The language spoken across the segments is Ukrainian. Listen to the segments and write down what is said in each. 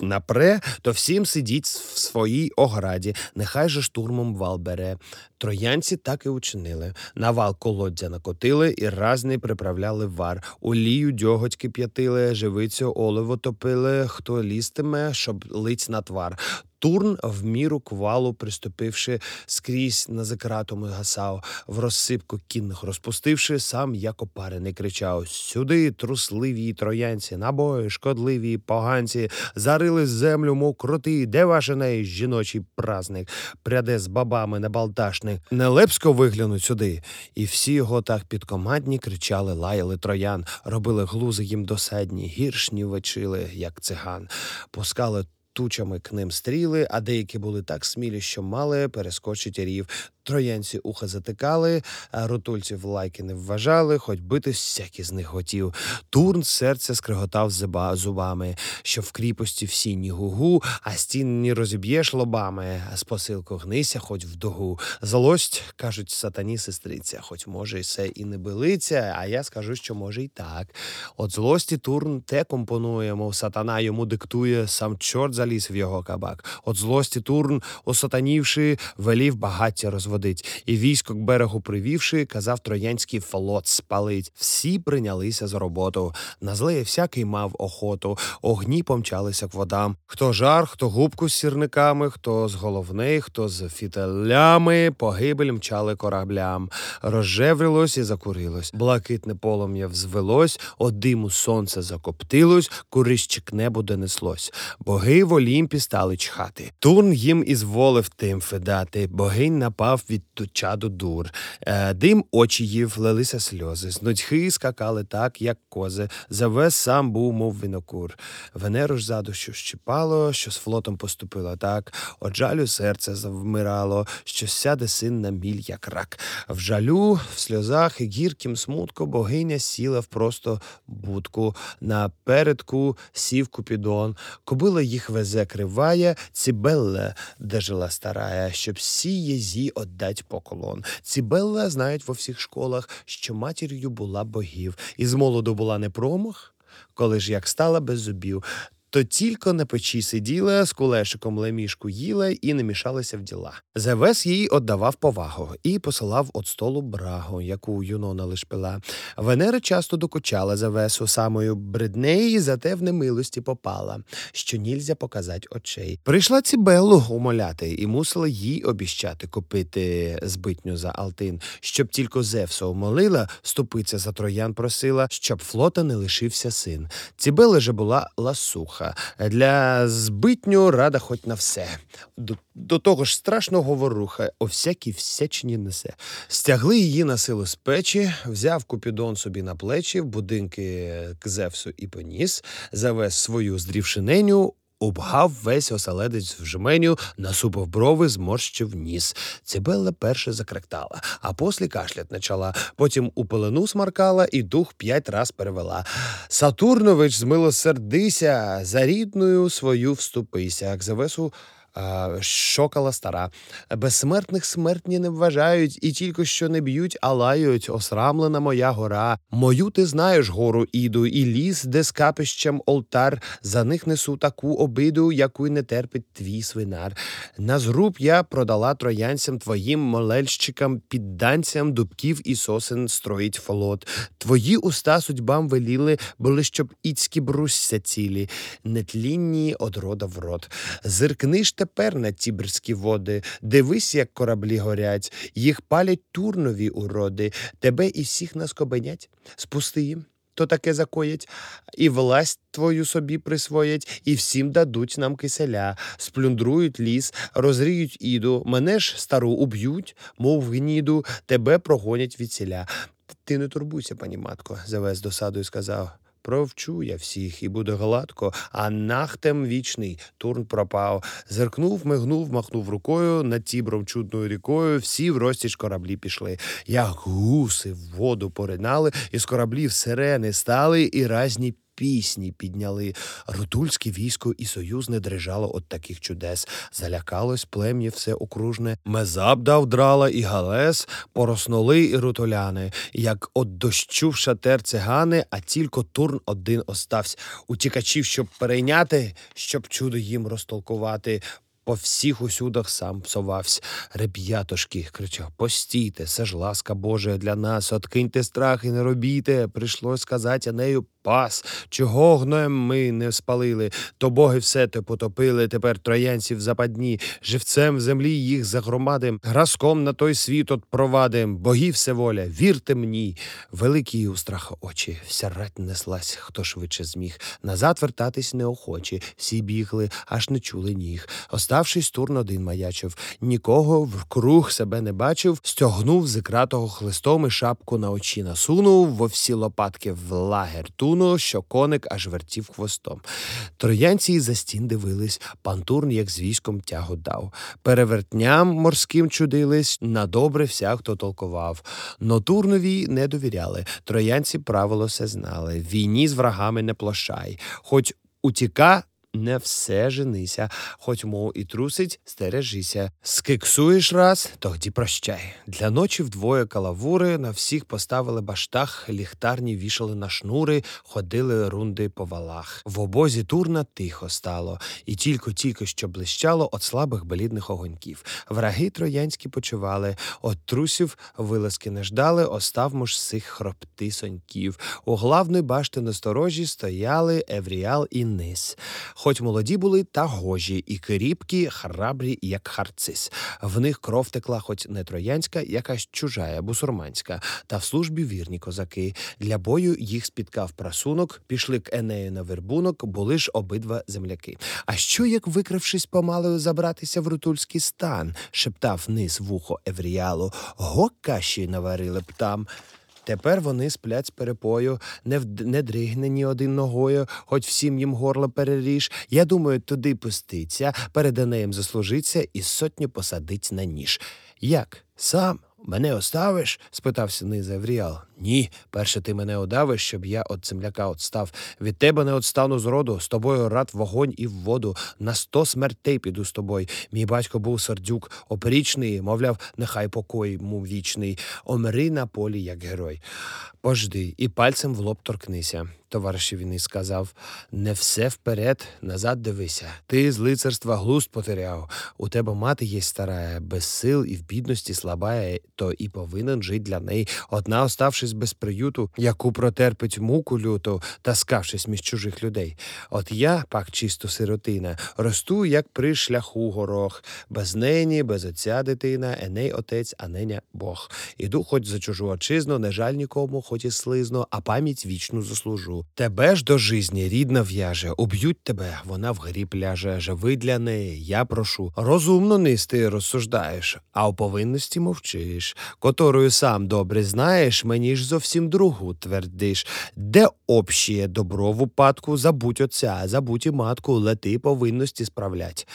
напре, то всім сидіть в своїй ограді. Нехай же штурмом вал бере. Троянці так і учинили. На вал колоддя накотили і разний приправляли вар. Олію дьоготь кип'ятили, живицю оливо топили. Хто лістиме, щоб лить на твар. Турн в міру квалу, приступивши скрізь на закратому гасав, в розсипку кінних розпустивши, сам як опарений кричав: Сюди, трусливі троянці, набої, шкодливі поганці, зарили землю, мов кроти, де ваше неї жіночий праздник, пряде з бабами небалдашних, нелепсько виглянуть сюди. І всі його так підкомандні кричали, лаяли троян, робили глузи їм досадні, гіршні вечили, як циган, пускали тучами к ним стріли, а деякі були так смілі, що мали перескочити рів. Троянці уха затикали, рутульців лайки не вважали, хоч бити всякі з них готів. Турн серця скриготав зубами, що в кріпості всі ні гугу, а стін не розіб'єш лобами, з посилку гнися, хоч в дугу. Злость, кажуть, сатані сестриця, хоч може, і все і не билиться, а я скажу, що може й так. От злості Турн те компонує, мов сатана йому диктує, сам чорт заліз в його кабак. От злості Турн, осатанівши, велів багаття розводити водить, і військо к берегу привівши, казав троянський флот спалить. Всі прийнялися за роботу. На злеє всякий мав охоту, огні помчалися к водам. Хто жар, хто губку з сірниками, хто з головний, хто з фітелями, погибель мчали кораблям. Розжеврилось і закурилось. Блакитне полум'я взвелось, од диму сонце закоптилось, курище к небу донеслось. Боги в Олімпі стали чхати. Турн їм ізволив тим федати. Богинь напав від чаду дур. Е, дим очі їв, лилися сльози. З нудьхи скакали так, як кози. Завес сам був, мов винокур. Венеру ж заду що щипало, що з флотом поступило так. От жалю серце завмирало, що сяде син на міль, як рак. В жалю, в сльозах і гіркім смутку богиня сіла в просто будку. На передку сів купідон. Кобила їх везе криває, цібелле, де жила старая, щоб всі єзі отдать поколон. Цібелла знають во всіх школах, що матір'ю була богів, і з молоду була не промах, коли ж як стала без зубів. То тільки на печі сиділа, з кулешиком лемішку їла і не мішалася в діла. Зевес їй отдавав повагу і посилав от столу брагу, яку Юнона лиш пила. Венера часто докучала Зевесу самою бреднеї, зате в немилості попала, що нільзя показать очей. Прийшла Цібеллу умоляти і мусила їй обіщати купити збитню за Алтин, щоб тільки Зевсу умолила, ступиця за троян просила, щоб флота не лишився син. Цібелла же була ласуха. Для збитню рада хоч на все. До, до того ж страшного воруха о всякій всячині несе. Стягли її на силу з печі, взяв Купідон собі на плечі, в будинки к Зевсу і поніс, завез свою здрівшиненю, Обгав весь оселедець в жменю, насупив брови, зморщив ніс. Цибелла перше закректала, а послі кашлять почала. Потім у пелену смаркала і дух п'ять раз перевела. Сатурнович, змилосердися, за рідною свою вступися. Акзавесу Шокала стара. Безсмертних смертні не вважають і тільки що не б'ють, а лають. Осрамлена моя гора. Мою ти знаєш гору іду, і ліс, де з капищем олтар. За них несу таку обиду, яку й не терпить твій свинар. На зруб я продала троянцям твоїм молельщикам, підданцям дубків і сосен строїть флот. Твої уста судьбам веліли, були, щоб іцькі брусся цілі, нетлінні од рода в рот. Зиркни ж тепер на тібрські води, дивись, як кораблі горять, їх палять турнові уроди, тебе і всіх нас кобенять. Спусти їм. То таке закоять, і власть твою собі присвоять, і всім дадуть нам киселя, сплюндрують ліс, розріють іду, мене ж стару уб'ють, мов гніду, тебе прогонять від селя. Ти не турбуйся, пані матко, завез досадою сказав. Провчу я всіх, і буде гладко, а нахтем вічний турн пропав. Зеркнув, мигнув, махнув рукою над тібром чудною рікою. Всі в розтіч кораблі пішли. Як гуси в воду поринали, із кораблів сирени стали і разні пісні підняли. Рутульське військо і союзне дрижало от таких чудес. Залякалось плем'я все окружне. Мезаб дав драла і галес, пороснули і рутуляни. Як от дощу в шатер цигани, а тільки турн один остався. Утікачів, щоб перейняти, щоб чудо їм розтолкувати. По всіх усюдах сам псувався. Реб'ятошки, кричав, постійте, це ж ласка Божа для нас, откиньте страх і не робійте. Прийшлось сказати нею пас. Чого гноєм ми не спалили, то боги все те потопили, тепер троянців западні, живцем в землі їх загромадим, гразком на той світ от провадим, богів все воля, вірте мені. Великі у страха очі, вся рать неслась, хто швидше зміг. Назад вертатись неохочі, всі бігли, аж не чули ніг. Оставшись, турн один маячив, нікого вкруг себе не бачив, стягнув з ікратого хлистом і шапку на очі насунув, во всі лопатки в лагер туну, що коник аж вертів хвостом. Троянці за стін дивились, пан Турн, як з військом тягу дав. Перевертням морським чудились, на добре вся, хто толкував. Но Турнові не довіряли. Троянці правило все знали. Війні з врагами не площай. Хоч утіка. Не все женися, хоч мов і трусить, стережися. Скиксуєш раз, тоді прощай. Для ночі вдвоє калавури на всіх поставили баштах, ліхтарні вішали на шнури, ходили рунди по валах. В обозі турна тихо стало, і тільки-тільки що блищало от слабих блідних огоньків. Враги троянські почували, от трусів вилазки не ждали, оставмо ж сих хропти соньків. У главної башти насторожі стояли Евріал і Низ. Хоч молоді були та гожі, і кріпкі, храбрі, як харцис. В них кров текла, хоч не троянська, якась чужая, бусурманська, та в службі вірні козаки. Для бою їх спіткав прасунок, пішли к Енею на вербунок, були ж обидва земляки. А що, як викрившись помалою, забратися в рутульський стан? шептав низ вухо Евріалу. Го каші наварили б там. Тепер вони сплять з перепою, не, в... не дригнені один ногою, хоч всім їм горло переріж. Я думаю, туди пуститься, перед Енеєм заслужиться і сотню посадить на ніж. Як? Сам? Мене оставиш? спитався Низа Евріал. Ні, перше ти мене одавиш, щоб я от земляка отстав. Від тебе не отстану з роду, з тобою рад вогонь і в воду. На сто смертей піду з тобою. Мій батько був сердюк, оперічний, мовляв, нехай покой йому вічний. Омри на полі, як герой. Пожди, і пальцем в лоб торкнися. Товаришеві не сказав не все вперед, назад дивися. Ти з лицарства глузд потеряв. У тебе мати є стара, без сил і в бідності слабая, то і повинен жити для неї. Одна, оставшись без приюту, яку протерпить муку люту, таскавшись між чужих людей. От я, пак чисто сиротина, росту, як при шляху горох. Без нені, без отця дитина, еней отець, а неня Бог. Іду хоч за чужу отчизну, не жаль нікому, хоч і слизно, а пам'ять вічну заслужу. Тебе ж до жизні рідна в'яже, уб'ють тебе, вона в гріб ляже, живи для неї, я прошу. Розумно нисти розсуждаєш, а у повинності мовчиш, которую сам добре знаєш, мені ж зовсім другу твердиш. Де общіє добро в упадку, забудь отця, забудь і матку, лети повинності справлять.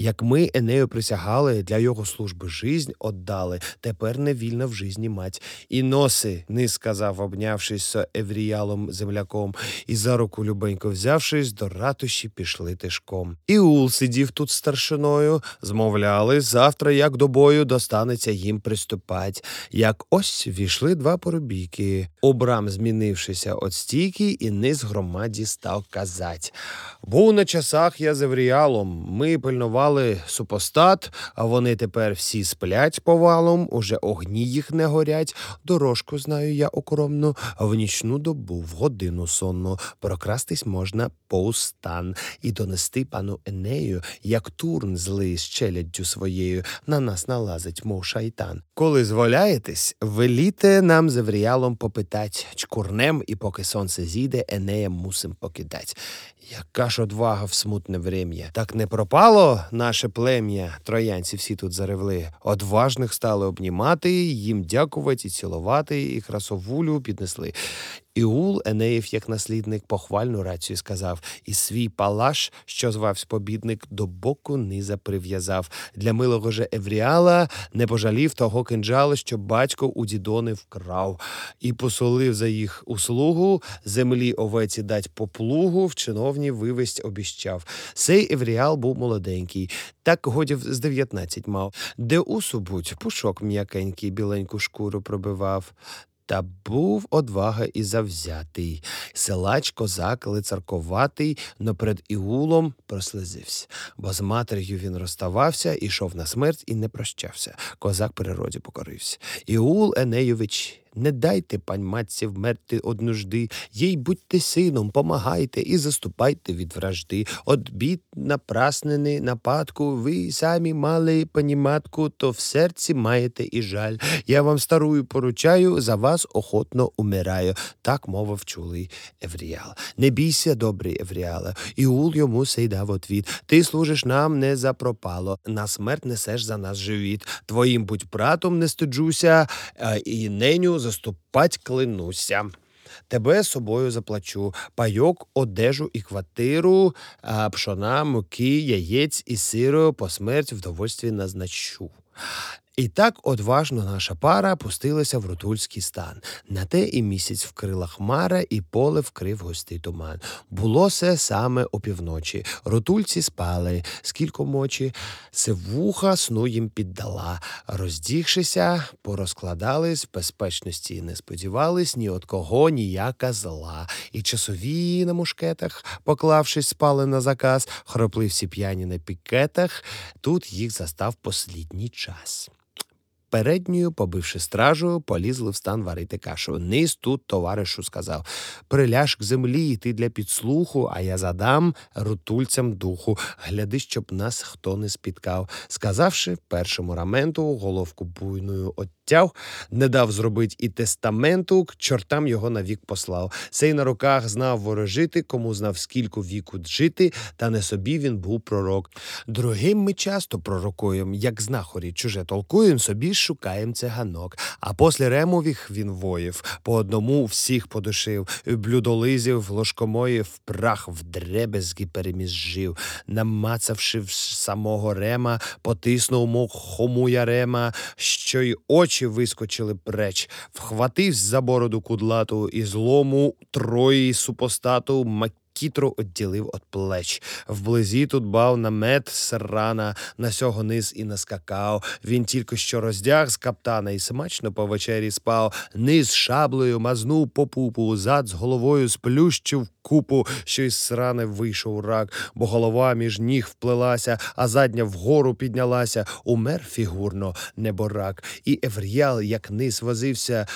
Як ми Енею присягали, для його служби жизнь отдали, тепер не вільна в жизні мать. І носи, ни сказав, обнявшись з Евріялом земляком, і за руку любенько взявшись, до ратуші пішли тишком. Іул сидів тут старшиною, змовляли, завтра, як до бою, достанеться їм приступать. Як ось війшли два поробійки. Обрам, змінившися от стійки, і низ громаді став казать. Був на часах я з Евріалом, ми пильнували супостат, а вони тепер всі сплять повалом, уже огні їх не горять. Дорожку знаю я окромну, в нічну добу, в годину сонну, прокрастись можна повстан і донести пану Енею, як турн злий з челяддю своєю, на нас налазить, мов шайтан. Коли зволяєтесь, веліте нам з Евріалом попитать, чкурнем, і поки сонце зійде, Енея мусим покидать. Яка ж одвага в смутне врем'я. Так не пропало наше плем'я. Троянці всі тут заревли. Одважних стали обнімати, їм дякувати і цілувати, і красовулю піднесли. Іул Енеїв, як наслідник, похвальну рацію сказав, і свій палаш, що звався побідник, до боку низа прив'язав. Для милого же Евріала не пожалів того кинджала, що батько у дідони вкрав, і посолив за їх услугу, землі овеці дать по плугу, в чиновні вивесть обіщав. Сей Евріал був молоденький, так годів з дев'ятнадцять мав, де у субуть пушок м'якенький, біленьку шкуру пробивав. Та був одвага і завзятий. Селач, козак, лицарковатий, но перед Іулом прослизився, бо з матер'ю він розставався, ішов на смерть і не прощався. Козак природі покорився. Іул Енейович. Не дайте, пань матці, вмерти од нужди, їй будьте сином, помагайте і заступайте від вражди. От бід напраснений нападку, ви самі мали поніматку, то в серці маєте і жаль. Я вам старую поручаю, за вас охотно умираю. Так мовив чулий Евріал. Не бійся, добрий Евріале. Іул йому сей дав отвіт. Ти служиш нам не за пропало, на смерть несеш за нас живіт. Твоїм будь братом не стиджуся, а і неню заступать клянуся. Тебе собою заплачу, пайок, одежу і квартиру, а пшона, муки, яєць і сиру по смерть вдовольстві назначу. І так одважно наша пара пустилася в рутульський стан. На те і місяць вкрила хмара, і поле вкрив густий туман. Було все саме опівночі. Рутульці спали, скілько мочі, сивуха сну їм піддала. Роздігшися, порозкладались, в безпечності не сподівались ні от кого ніяка зла. І часові на мушкетах, поклавшись, спали на заказ, хропли всі п'яні на пікетах. Тут їх застав послідній час. Передньою, побивши стражу, полізли в стан варити кашу. Низ тут товаришу сказав Приляж к землі, ти для підслуху, а я задам рутульцям духу. Гляди, щоб нас хто не спіткав. Сказавши, першому раменту головку буйною оттяв, не дав зробить і тестаменту, к чортам його навік послав. Сей на руках знав ворожити, кому знав скільки віку жити, та не собі він був пророк. Другим ми часто пророкуєм, як знахорі, чуже толкуєм, собі шукаєм циганок. А после ремовіх він воїв, по одному всіх подушив, блюдолизів, ложкомоїв, прах в дребезги перемізжив, намацавши самого рема, потиснув мов хому ярема, що й очі вискочили преч, вхватив за бороду кудлату і злому трої супостату Кітро одділив від плеч. Вблизі тут бав намет срана, на сього низ і наскакав. Він тільки що роздяг з каптана і смачно по вечері спав. Низ шаблею мазнув по пупу, зад з головою сплющив купу, що із срани вийшов рак, бо голова між ніг вплелася, а задня вгору піднялася. Умер фігурно неборак. І Евріал, як низ возився,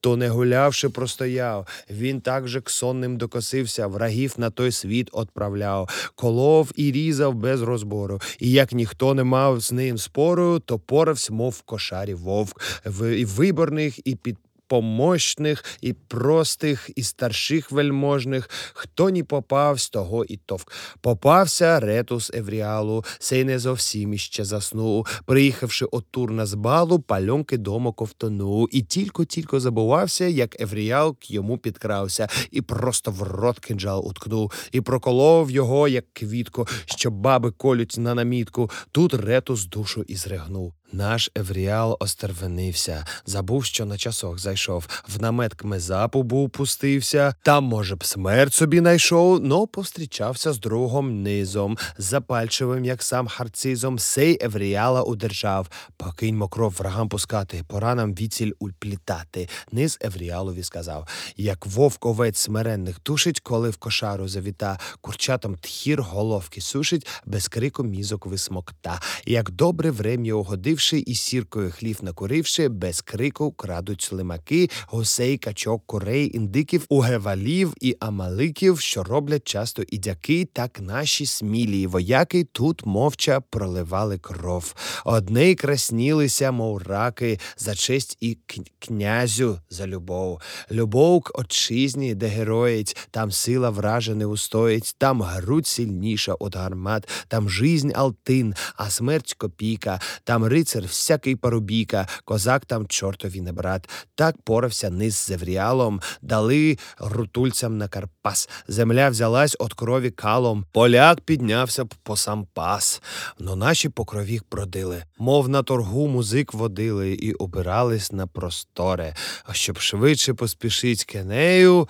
то не гулявши, простояв. Він так же к сонним докосився, врагів на той світ отправляв, колов і різав без розбору. І як ніхто не мав з ним спору, то поравсь, мов кошарі вовк, в виборних і під. Помощних і простих, і старших вельможних, хто ні попав, з того і товк. Попався ретус Евріалу, сей не зовсім іще заснув. Приїхавши от Турна з балу, пальонки дома ковтонув. І тільки-тільки забувався, як Евріал к йому підкрався, і просто в рот кинджал уткнув, і проколов його, як квітку, що баби колють на намітку. Тут ретус душу і зригнув. Наш Евріал остервенився, забув, що на часок зайшов, в намет к мезапу був пустився, там, може б, смерть собі найшов, но повстрічався з другом низом, запальчивим, як сам харцизом, сей Евріала удержав. Покинь мокров врагам пускати, пора нам віціль ульплітати. Низ Евріалові сказав як вовк овець смиренних тушить, коли в кошару завіта, курчатам тхір головки сушить, без крику мізок висмокта. Як добре врем'я угодив і сіркою хлів накуривши, без крику крадуть слимаки, гусей, качок, курей, індиків, угевалів і амаликів, що роблять часто і дяки, так наші смілі вояки тут мовча проливали кров. Одне краснілися, мов раки, за честь і князю за любов. Любов к отчизні, де героїть, там сила вража устоїть, там грудь сильніша от гармат, там жизнь алтин, а смерть копійка, там риць лицар, всякий парубійка, козак там чортові не брат. Так порався низ з Евріалом, дали рутульцям на Карпас. Земля взялась от крові калом, поляк піднявся б по сам пас. Но наші по крові бродили, мов на торгу музик водили і обирались на просторе. Щоб швидше поспішить кенею,